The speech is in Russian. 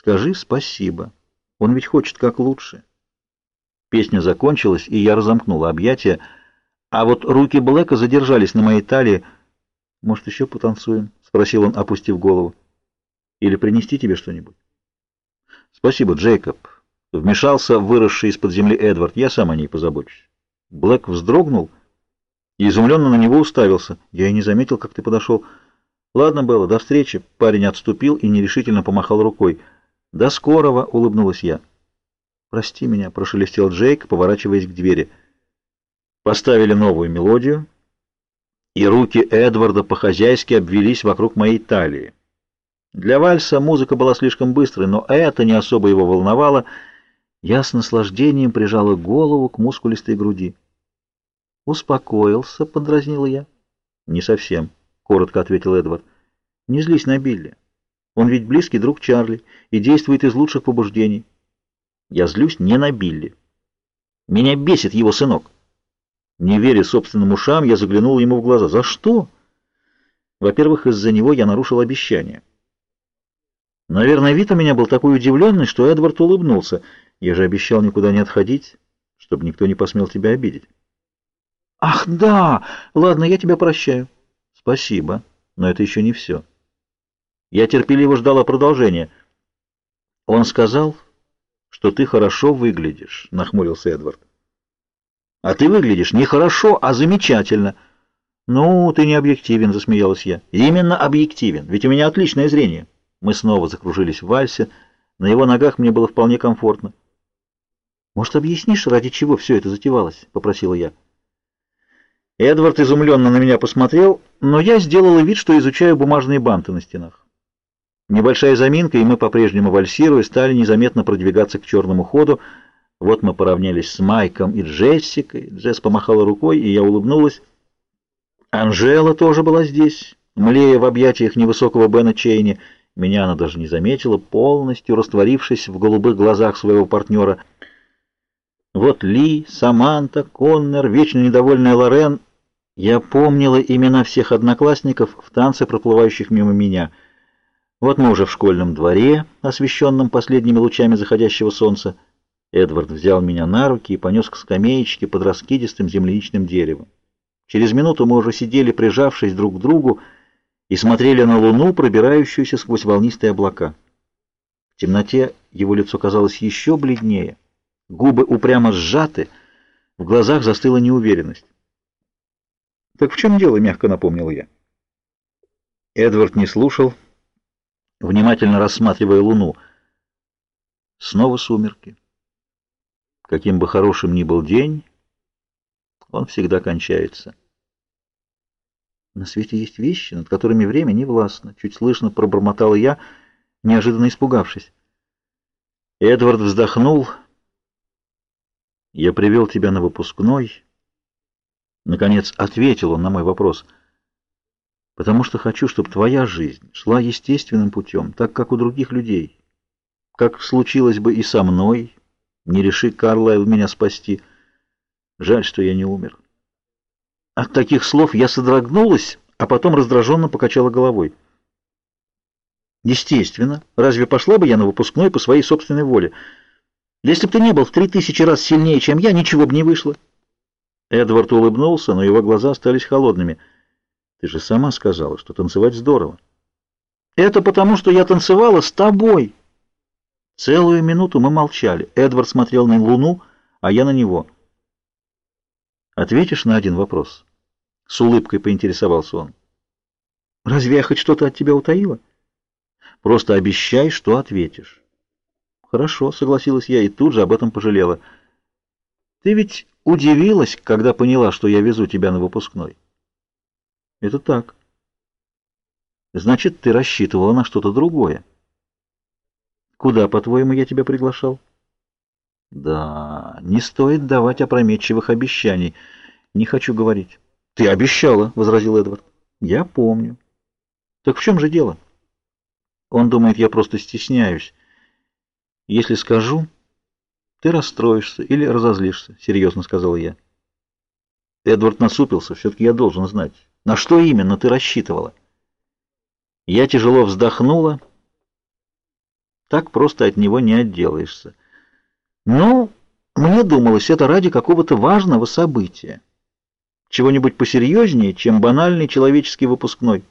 Скажи спасибо. Он ведь хочет как лучше. Песня закончилась, и я разомкнула объятия, а вот руки Блэка задержались на моей талии. «Может, еще потанцуем?» — спросил он, опустив голову. «Или принести тебе что-нибудь?» «Спасибо, Джейкоб», — вмешался выросший из-под земли Эдвард. «Я сам о ней позабочусь». Блэк вздрогнул и изумленно на него уставился. «Я и не заметил, как ты подошел». «Ладно, Белла, до встречи». Парень отступил и нерешительно помахал рукой. «До скорого!» — улыбнулась я. «Прости меня», — прошелестел Джейк, поворачиваясь к двери. Поставили новую мелодию, и руки Эдварда по-хозяйски обвелись вокруг моей талии. Для вальса музыка была слишком быстрой, но это не особо его волновало. Я с наслаждением прижала голову к мускулистой груди. «Успокоился», — подразнила я. «Не совсем», — коротко ответил Эдвард. «Не злись на Билли. Он ведь близкий друг Чарли и действует из лучших побуждений. Я злюсь не на Билли. Меня бесит его сынок. Не веря собственным ушам, я заглянул ему в глаза. За что? Во-первых, из-за него я нарушил обещание. Наверное, вид у меня был такой удивленный, что Эдвард улыбнулся. Я же обещал никуда не отходить, чтобы никто не посмел тебя обидеть. Ах, да! Ладно, я тебя прощаю. Спасибо, но это еще не все. Я терпеливо ждала продолжения. Он сказал, что ты хорошо выглядишь, нахмурился Эдвард. А ты выглядишь не хорошо, а замечательно. Ну, ты не объективен, засмеялась я. Именно объективен, ведь у меня отличное зрение. Мы снова закружились в вальсе. На его ногах мне было вполне комфортно. Может, объяснишь, ради чего все это затевалось? попросила я. Эдвард изумленно на меня посмотрел, но я сделала вид, что изучаю бумажные банты на стенах. Небольшая заминка, и мы, по-прежнему вальсируя, стали незаметно продвигаться к черному ходу. Вот мы поравнялись с Майком и Джессикой. Джесс помахала рукой, и я улыбнулась. Анжела тоже была здесь, млея в объятиях невысокого Бена Чейни. Меня она даже не заметила, полностью растворившись в голубых глазах своего партнера. Вот Ли, Саманта, Коннор, вечно недовольная Лорен. Я помнила имена всех одноклассников в танце, проплывающих мимо меня — вот мы уже в школьном дворе, освещенном последними лучами заходящего солнца. Эдвард взял меня на руки и понес к скамеечке под раскидистым земляничным деревом. Через минуту мы уже сидели, прижавшись друг к другу, и смотрели на луну, пробирающуюся сквозь волнистые облака. В темноте его лицо казалось еще бледнее, губы упрямо сжаты, в глазах застыла неуверенность. «Так в чем дело?» — мягко напомнил я. Эдвард не слушал, — внимательно рассматривая луну. Снова сумерки. Каким бы хорошим ни был день, он всегда кончается. На свете есть вещи, над которыми время не властно. Чуть слышно пробормотала я, неожиданно испугавшись. Эдвард вздохнул. Я привел тебя на выпускной. Наконец ответил он на мой вопрос — потому что хочу, чтобы твоя жизнь шла естественным путем, так как у других людей. Как случилось бы и со мной, не реши Карлайл меня спасти. Жаль, что я не умер. От таких слов я содрогнулась, а потом раздраженно покачала головой. Естественно, разве пошла бы я на выпускной по своей собственной воле? Если бы ты не был в три тысячи раз сильнее, чем я, ничего бы не вышло. Эдвард улыбнулся, но его глаза остались холодными — ты же сама сказала, что танцевать здорово. Это потому, что я танцевала с тобой. Целую минуту мы молчали. Эдвард смотрел на Луну, а я на него. Ответишь на один вопрос? С улыбкой поинтересовался он. Разве я хоть что-то от тебя утаила? Просто обещай, что ответишь. Хорошо, согласилась я и тут же об этом пожалела. Ты ведь удивилась, когда поняла, что я везу тебя на выпускной. Это так. Значит, ты рассчитывала на что-то другое. Куда, по-твоему, я тебя приглашал? Да, не стоит давать опрометчивых обещаний. Не хочу говорить. Ты обещала, — возразил Эдвард. Я помню. Так в чем же дело? Он думает, я просто стесняюсь. Если скажу, ты расстроишься или разозлишься, — серьезно сказал я. Эдвард насупился. Все-таки я должен знать. На что именно ты рассчитывала? Я тяжело вздохнула. Так просто от него не отделаешься. Но мне думалось, это ради какого-то важного события. Чего-нибудь посерьезнее, чем банальный человеческий выпускной.